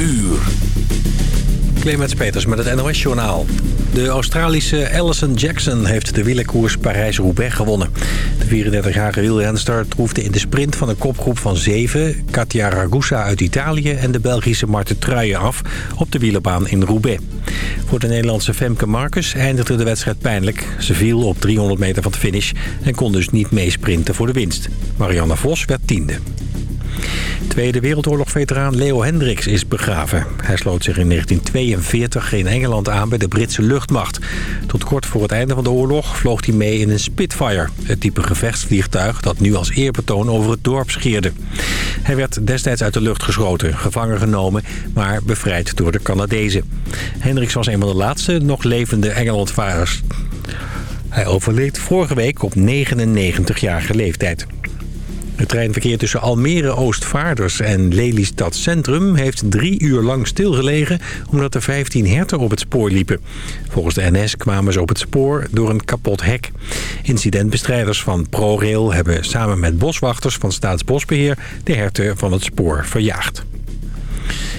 uur. Clemens Peters met het NOS-journaal. De Australische Alison Jackson heeft de wielerkoers Parijs-Roubaix gewonnen. De 34-jarige wielrenster troefde in de sprint van een kopgroep van zeven... Katia Ragusa uit Italië en de Belgische Marten Truijen af... op de wielerbaan in Roubaix. Voor de Nederlandse Femke Marcus eindigde de wedstrijd pijnlijk. Ze viel op 300 meter van de finish en kon dus niet meesprinten voor de winst. Marianne Vos werd tiende. Tweede Wereldoorlog-veteraan Leo Hendricks is begraven. Hij sloot zich in 1942 in Engeland aan bij de Britse luchtmacht. Tot kort voor het einde van de oorlog vloog hij mee in een Spitfire... het type gevechtsvliegtuig dat nu als eerbetoon over het dorp scheerde. Hij werd destijds uit de lucht geschoten, gevangen genomen... maar bevrijd door de Canadezen. Hendricks was een van de laatste nog levende Engelandvarers. Hij overleed vorige week op 99-jarige leeftijd. Het treinverkeer tussen Almere Oostvaarders en Lelystad Centrum heeft drie uur lang stilgelegen omdat er 15 herten op het spoor liepen. Volgens de NS kwamen ze op het spoor door een kapot hek. Incidentbestrijders van ProRail hebben samen met boswachters van Staatsbosbeheer de herten van het spoor verjaagd.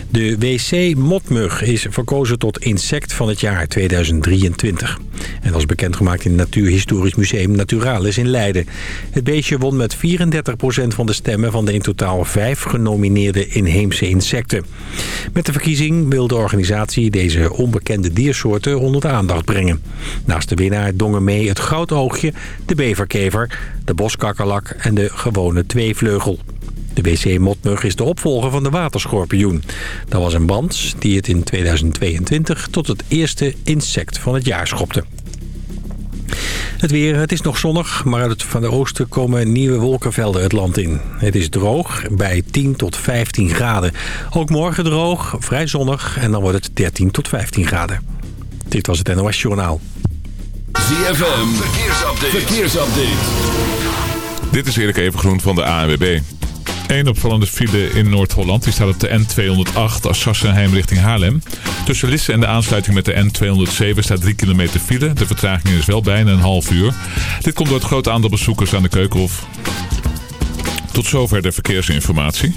De wc-motmug is verkozen tot insect van het jaar 2023. En dat is bekendgemaakt in het Natuurhistorisch Museum Naturalis in Leiden. Het beestje won met 34% van de stemmen van de in totaal vijf genomineerde inheemse insecten. Met de verkiezing wil de organisatie deze onbekende diersoorten onder de aandacht brengen. Naast de winnaar dongen mee het goudoogje, de beverkever, de boskakkerlak en de gewone tweevleugel. De wc-motmug is de opvolger van de waterschorpioen. Dat was een band die het in 2022 tot het eerste insect van het jaar schopte. Het weer, het is nog zonnig, maar uit het van de oosten komen nieuwe wolkenvelden het land in. Het is droog bij 10 tot 15 graden. Ook morgen droog, vrij zonnig en dan wordt het 13 tot 15 graden. Dit was het NOS Journaal. ZFM, verkeersupdate. verkeersupdate. Dit is Erik Evengroen van de ANWB. Eén opvallende file in Noord-Holland. Die staat op de N208 Assassenheim richting Haarlem. Tussen Lisse en de aansluiting met de N207 staat 3 kilometer file. De vertraging is wel bijna een half uur. Dit komt door het grote aantal bezoekers aan de Keukenhof. Tot zover de verkeersinformatie.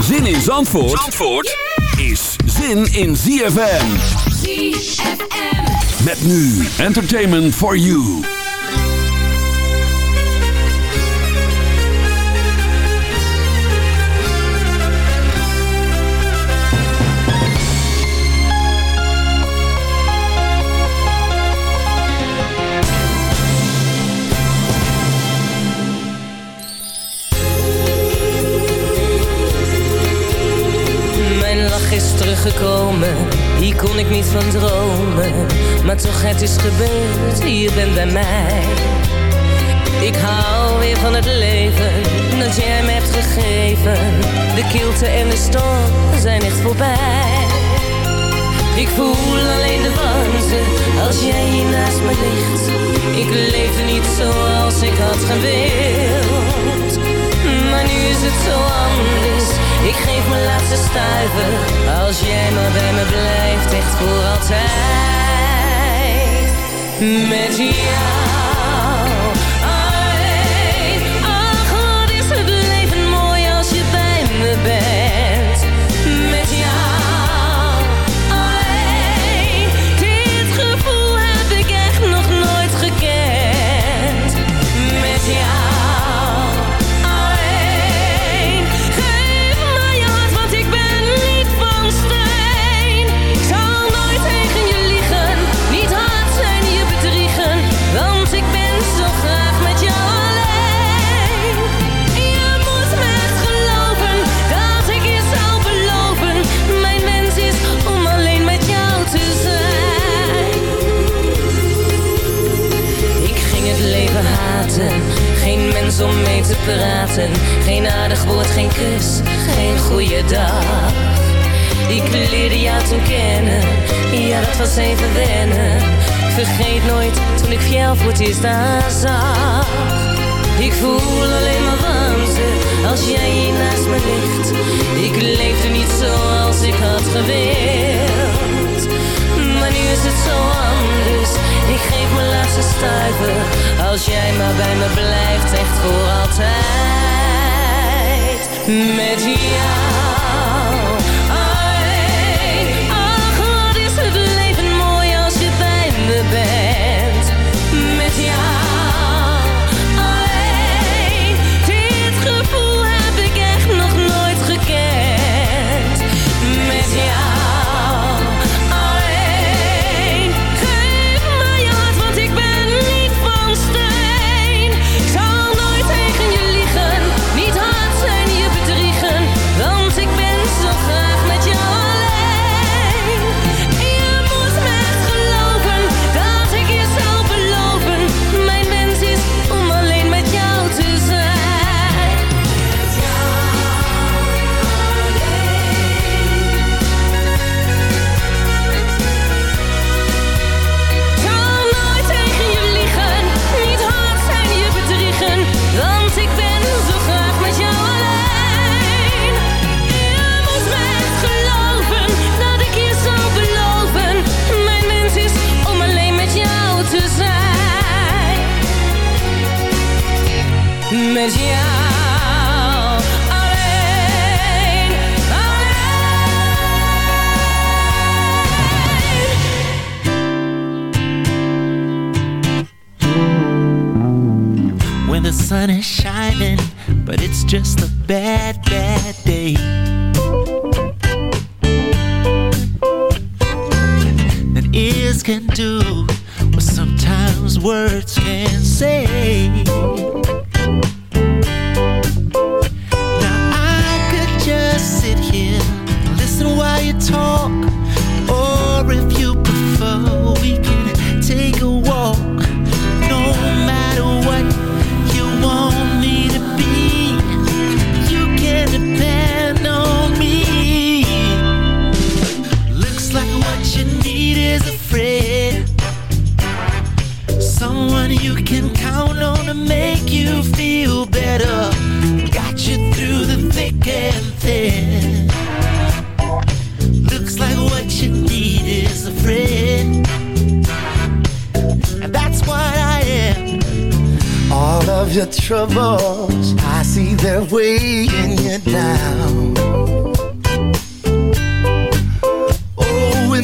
Zin in Zandvoort, Zandvoort is zin in ZFM. ZFM. Met nu Entertainment for You. Teruggekomen, hier kon ik niet van dromen. Maar toch, het is gebeurd, je bent bij mij. Ik hou weer van het leven dat jij me hebt gegeven. De kilte en de storm zijn echt voorbij. Ik voel alleen de warmte als jij hier naast me ligt. Ik leefde niet zoals ik had gewild. Maar nu is het zo anders ik geef mijn laatste stuiver Als jij maar bij me blijft Echt voor altijd. Met jou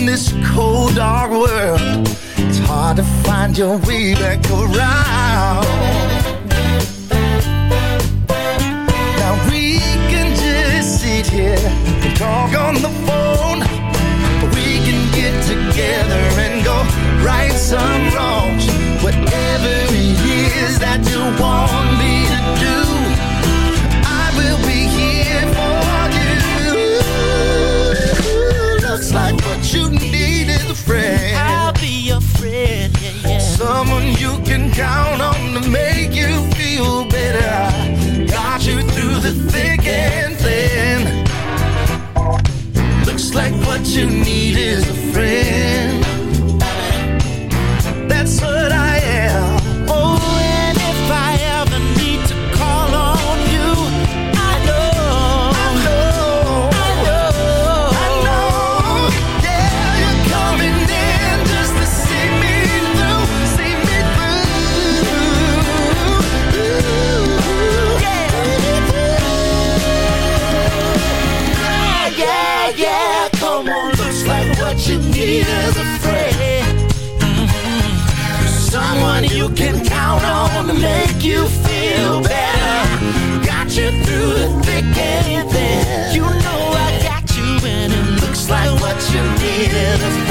this cold, dark world, it's hard to find your way back around. Now we can just sit here and talk on the phone. We can get together and go right some wrongs. Whatever it is that you want me to do, I will be here for you. Looks like what you need friend. I'll be your friend, yeah, yeah. Someone you can count on to make you feel better. Got you through the thick and thin. Looks like what you need is a friend you needed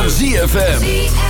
van ZFM.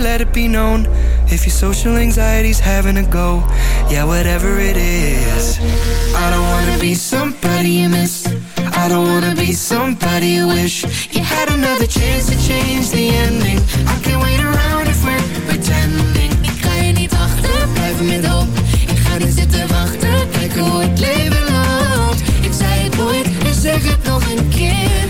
let it be known If your social anxiety's having a go Yeah, whatever it is I don't wanna be somebody you miss I don't wanna be somebody you wish You had another chance to change the ending I can't wait around if we're pretending Ik ga je niet wachten, blijf met hoop. Ik ga niet zitten wachten, kijken hoe het leven loopt. Ik zei het nooit en zeg het nog een keer.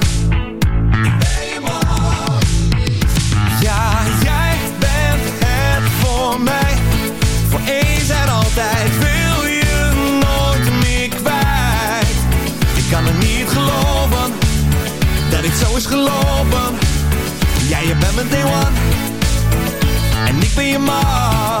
71 En ik ben je man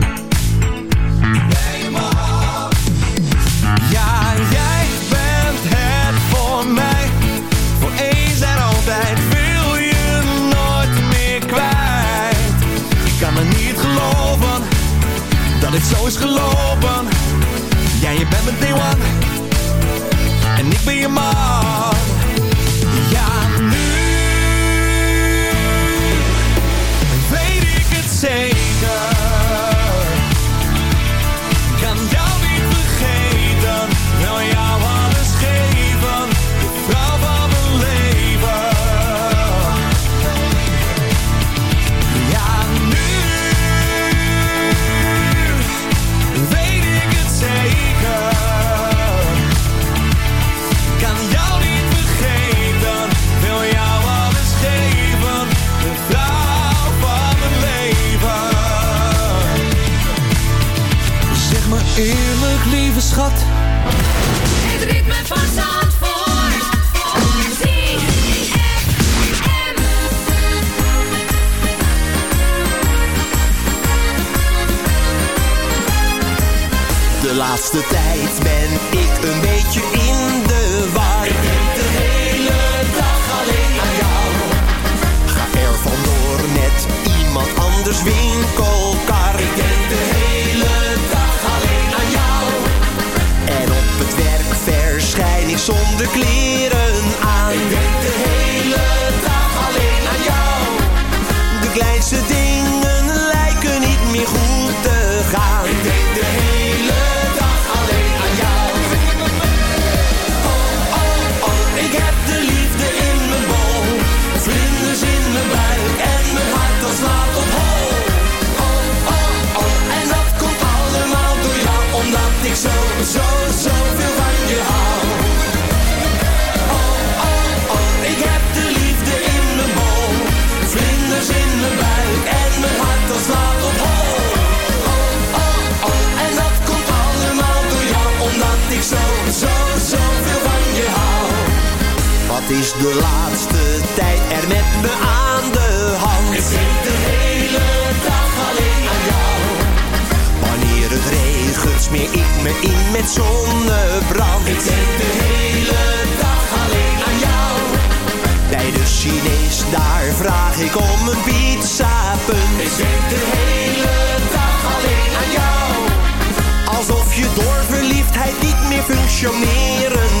Ja, je bent mijn day one. En ik ben je man. met zonnebrand. Ik denk de hele dag alleen aan jou. Bij de Chinees, daar vraag ik om een pizza punt. Ik denk de hele dag alleen aan jou. Alsof je door verliefdheid niet meer functioneren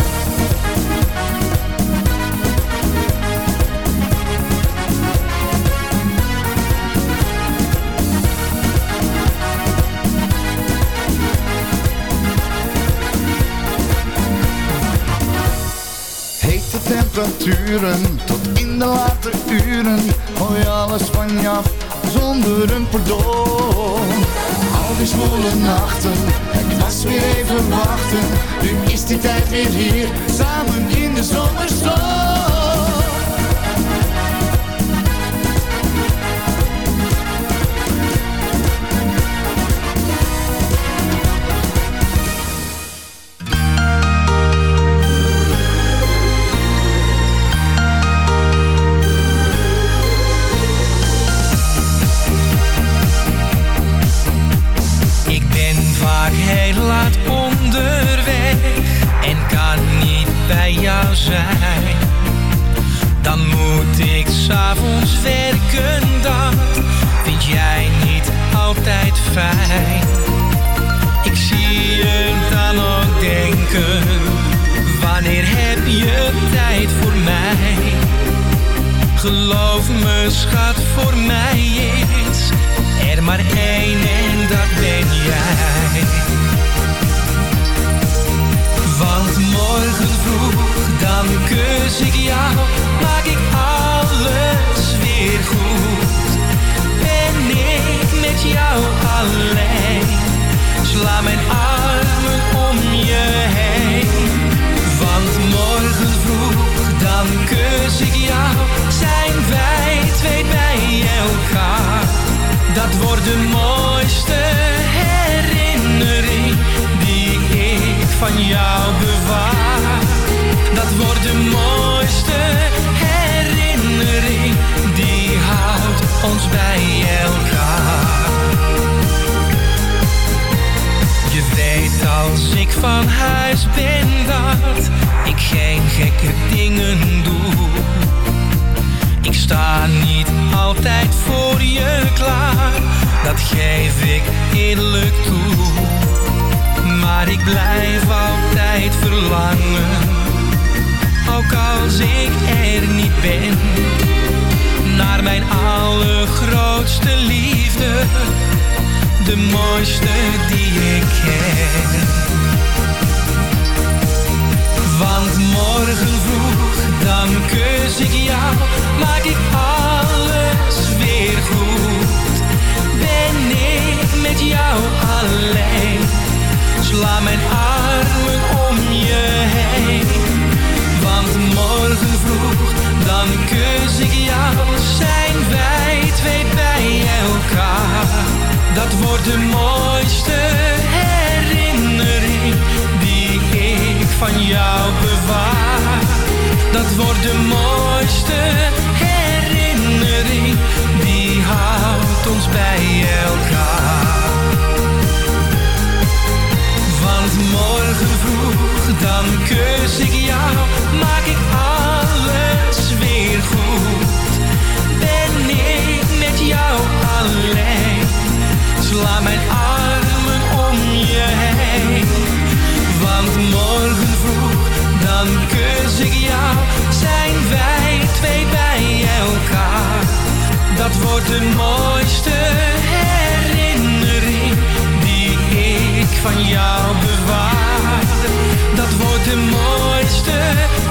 Tot in de late uren. Gooi alles van je af zonder een pardon. Al die zwoele nachten, het was weer even wachten. Nu is die tijd weer hier, samen in de zomerzon. Ik zie je dan ook denken, wanneer heb je tijd voor mij? Geloof me schat, voor mij is er maar één van huis ben dat ik geen gekke dingen doe. Ik sta niet altijd voor je klaar, dat geef ik eerlijk toe. Maar ik blijf altijd verlangen, ook als ik er niet ben. Naar mijn allergrootste liefde, de mooiste die ik ken. Morgen vroeg, dan kus ik jou, maak ik alles weer goed. Ben ik met jou alleen, sla mijn armen om je heen. Want morgen vroeg, dan kus ik jou, zijn wij twee bij elkaar. Dat wordt de mooiste herinnering die ik van jou bewaar. Dat wordt de mooiste herinnering die houdt ons bij elkaar. Want morgen vroeg, dan kus ik jou, maak ik alles weer goed. Ben ik met jou alleen, sla mijn zijn wij twee bij elkaar. Dat wordt de mooiste herinnering die ik van jou bewaar. Dat wordt de mooiste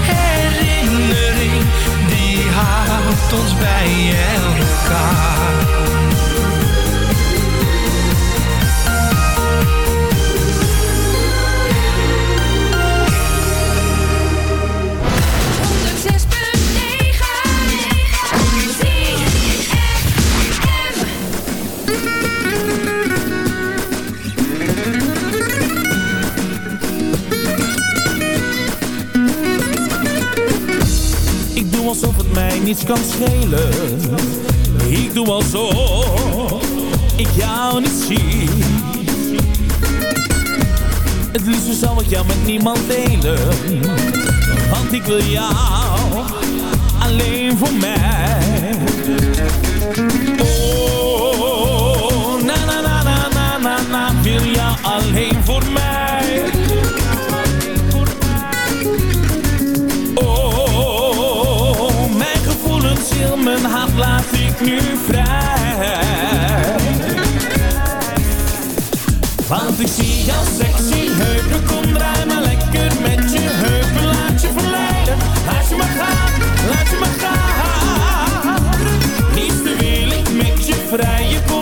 herinnering die houdt ons bij elkaar. Kan schelen. Ik doe alsof ik jou niet zie. Het liefste zal ik jou met niemand delen. Want ik wil jou alleen voor mij. Oh, na na na na na na na, wil jou alleen voor mij. Mijn hart laat ik nu vrij. Want ik zie jouw sexy heupen, kom draai maar lekker met je heupen. Laat je verleiden, laat je maar gaan, laat je maar gaan. Liefste wil ik met je vrijen, kom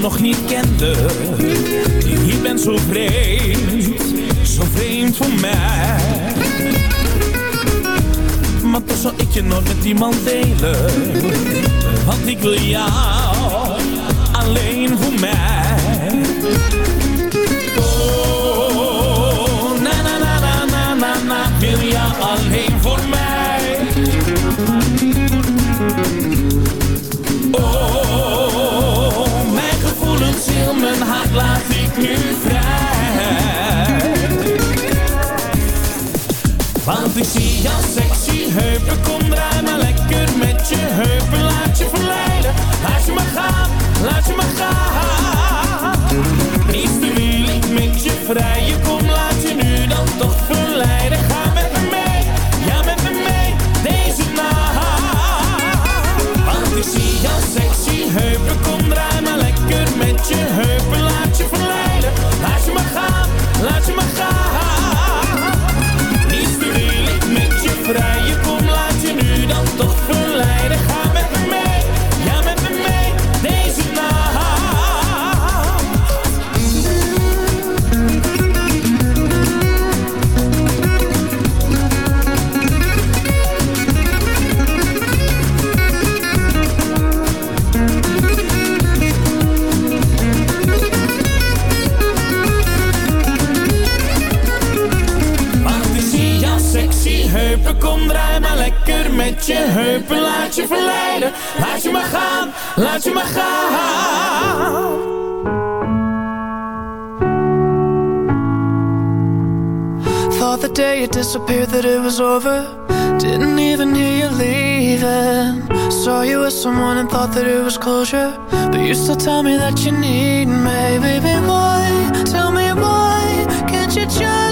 nog niet kende. Je bent zo vreemd, zo vreemd voor mij. Maar toch zal ik je nooit met iemand delen. Want ik wil jou met je vrijen, kom Laat je verleiden, gaan, laat je maar gaan. Thought the day it disappeared that it was over. Didn't even hear you leaving. Saw you with someone and thought that it was closure. But you still tell me that you need me. Baby, why? Tell me why Can't you just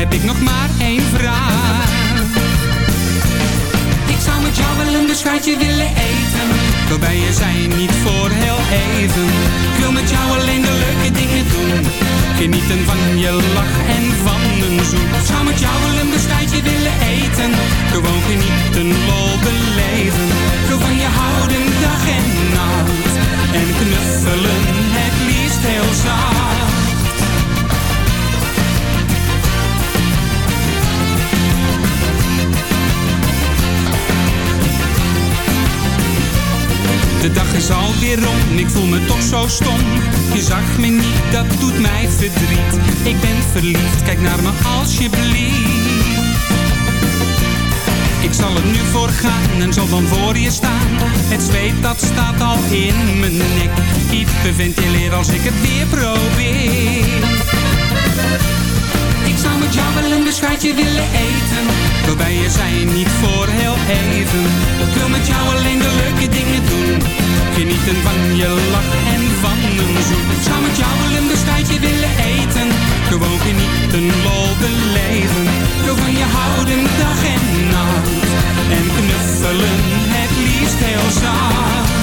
heb ik nog maar één vraag. Ik zou met jou wel een beschuitje willen eten. Waarbij je zijn niet voor heel even. Ik wil met jou alleen de leuke dingen doen. Genieten van je lach en van een zoen. Ik zou met jou wel een beschuitje willen eten. Gewoon genieten, lol beleven. Ik wil van je houden dag en nacht. En knuffelen het liefst heel zacht. Is alweer rond, ik voel me toch zo stom. Je zag me niet, dat doet mij verdriet. Ik ben verliefd, kijk naar me alsjeblieft. Ik zal er nu voor gaan en zal dan voor je staan. Het zweet dat staat al in mijn nek. Hyperventileer als ik het weer probeer. Wel een beschuitje willen eten. Waarbij je zijn niet voor heel even. Ik wil met jou alleen de leuke dingen doen. Genieten van je lach en van een zoen. Zou met jou een beschuitje willen eten. Gewoon genieten, lol beleven. Ik van je houden dag en nacht. En knuffelen het liefst heel zacht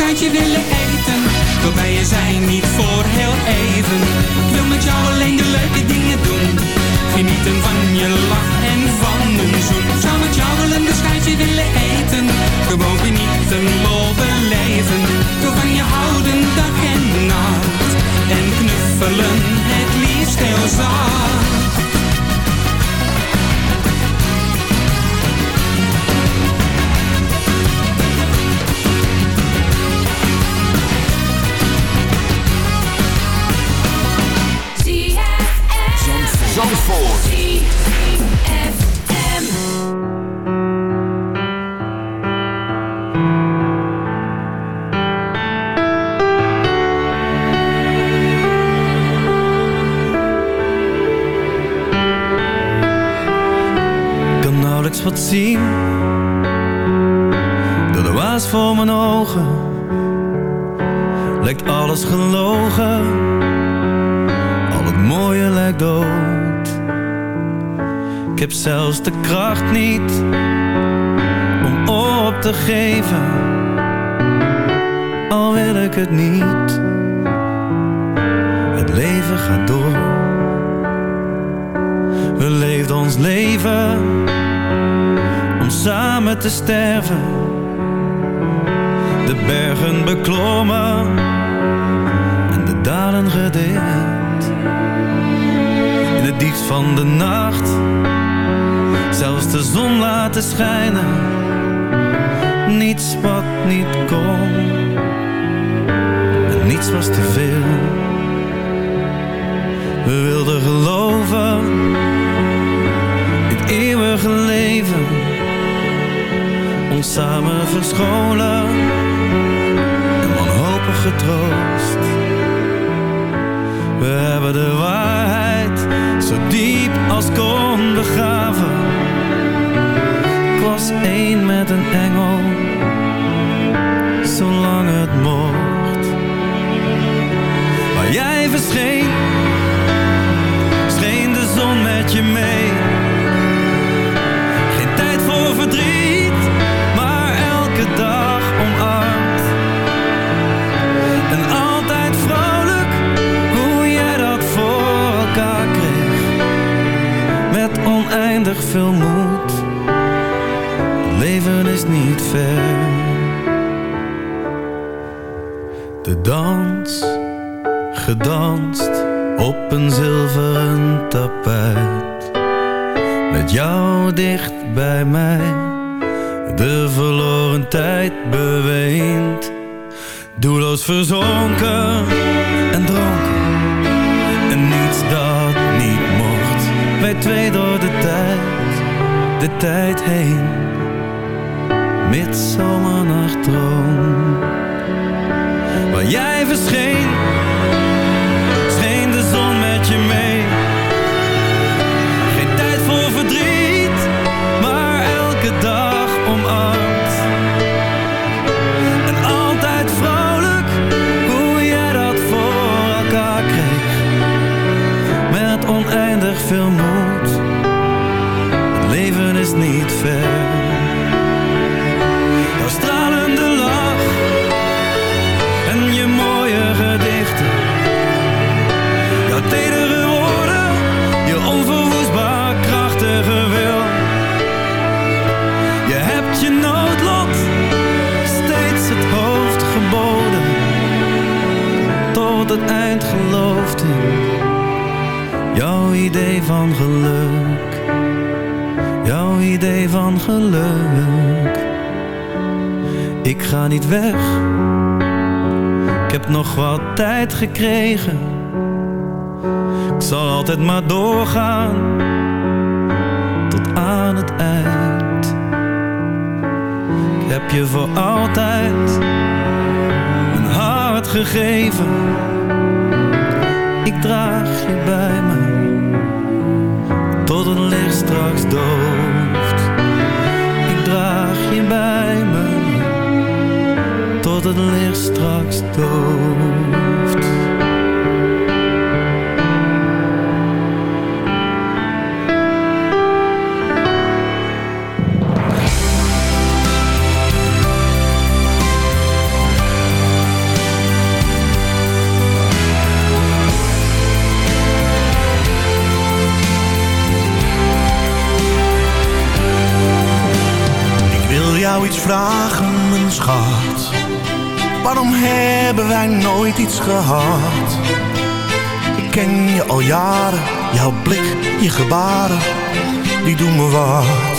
beschuitje willen eten Waarbij je zijn niet voor heel even Ik wil met jou alleen de leuke Genieten van je lach en van een zoen. Zou met jou wel een bescheidje willen eten. Gewoon genieten, lol beleven. Door van je houden dag en nacht. En knuffelen het liefst heel zacht. Voor mijn ogen. Lijkt alles gelogen heb zelfs de kracht niet Om op te geven Al wil ik het niet Het leven gaat door we leefden ons leven om samen te sterven. De bergen beklommen en de dalen gedeeld. In het diepst van de nacht zelfs de zon laten schijnen. Niets wat niet kon en niets was te veel. We wilden geloven het eeuwige leven Ons samen verscholen En wanhopig getroost We hebben de waarheid Zo diep als kon begraven Ik was één met een engel Zolang het mocht Maar jij verscheen Scheen de zon met je mee geen tijd voor verdriet, maar elke dag omarmd. En altijd vrolijk, hoe jij dat voor elkaar kreeg. Met oneindig veel moed, niet ver. De dans, gedanst op een zilveren tapijt. Met jou dicht bij mij De verloren tijd beweend Doelloos verzonken en dronken. En niets dat niet mocht. Wij twee door de tijd, de tijd heen Midzomernachtdroom Waar jij verscheen Scheen de zon met je mee van geluk. Jouw idee van geluk. Ik ga niet weg. Ik heb nog wat tijd gekregen. Ik zal altijd maar doorgaan tot aan het eind. Ik heb je voor altijd mijn hart gegeven. Ik draag je bij me tot het licht straks dooft. Ik draag je bij me tot het licht straks dooft. jij nooit iets gehad? Ik ken je al jaren, jouw blik, je gebaren, die doen me wat.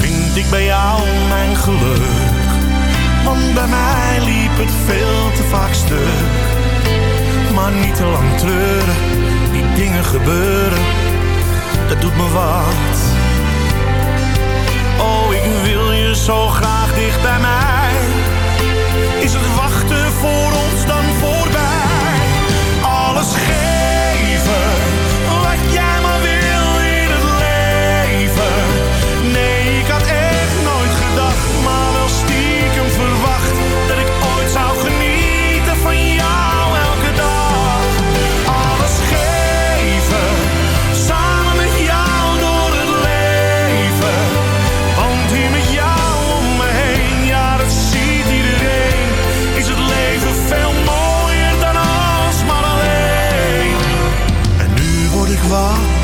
Vind ik bij jou mijn geluk, want bij mij liep het veel te vaak stuk. Maar niet te lang treuren, die dingen gebeuren, dat doet me wat. Oh, ik wil je zo graag dicht bij mij is het wachten voor ons dan voorbij. Alles geeft.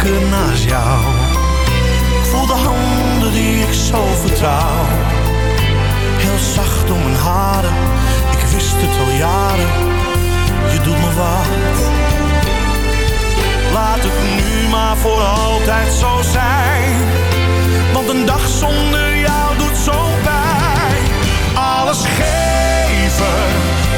Kan naast jou. Ik voel de handen die ik zo vertrouw. Heel zacht om mijn haren, ik wist het al jaren. Je doet me wat. Laat het nu maar voor altijd zo zijn. Want een dag zonder jou doet zo pijn. Alles geven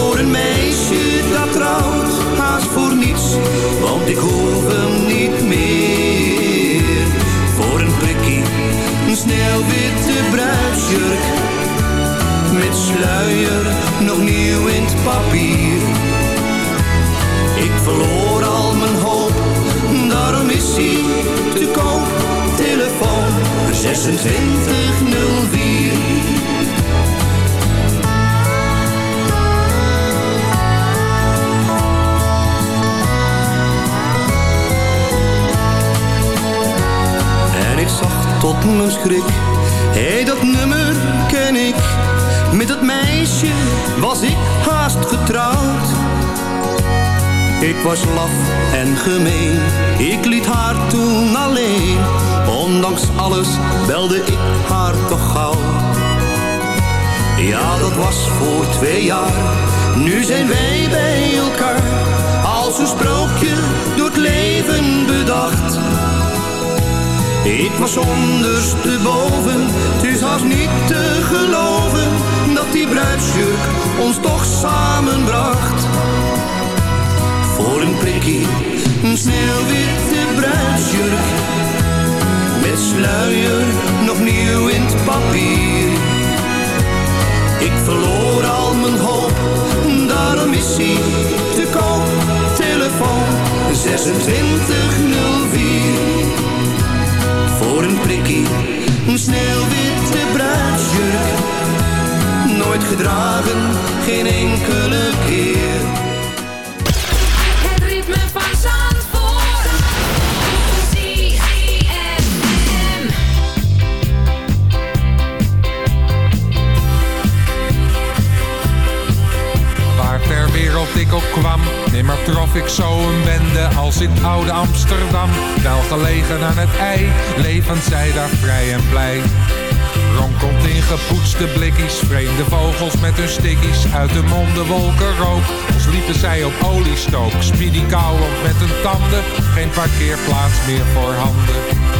voor een meisje dat trouwt. Haast voor niets, want ik hoef hem niet meer voor een prikkie. Een sneeuwwitte bruidsjurk. Met sluier, nog nieuw in het papier. Ik verloor al mijn hoop, daarom is hij te koop. Telefoon 2604. Tot mijn schrik, hé hey, dat nummer ken ik. Met dat meisje was ik haast getrouwd. Ik was laf en gemeen, ik liet haar toen alleen. Ondanks alles belde ik haar toch gauw. Ja, dat was voor twee jaar, nu zijn wij bij elkaar. Als een sprookje door het leven bedacht. Ik was ondersteboven, het is haast niet te geloven dat die bruidsjurk ons toch samenbracht. Voor een prikkie, een sneeuwwitte bruidsjurk, met sluier nog nieuw in het papier. Ik verloor al mijn hoop, daarom is hij te koop. Telefoon 2604 voor een prikkie, een sneeuwwitte bruidsjurk. Nooit gedragen, geen enkele keer. Nimmer trof ik zo een als in oude Amsterdam. Wel gelegen aan het ei, levend zij daar vrij en blij. Ronkelt in gepoetste blikkies, vreemde vogels met hun stickies, uit de monden wolken rook. Als liepen zij op oliestook, speedy met hun tanden, geen parkeerplaats meer voor handen.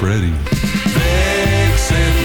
spreading. Vixen.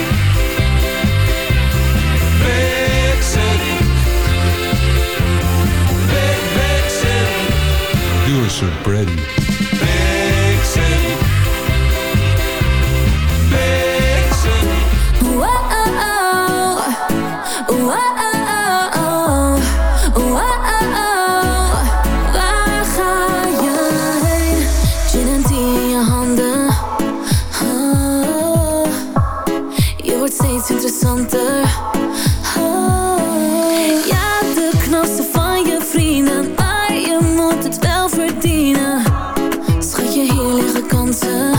Schatje, hier liggen kansen.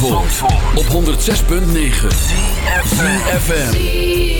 Op 106.9 ZFM.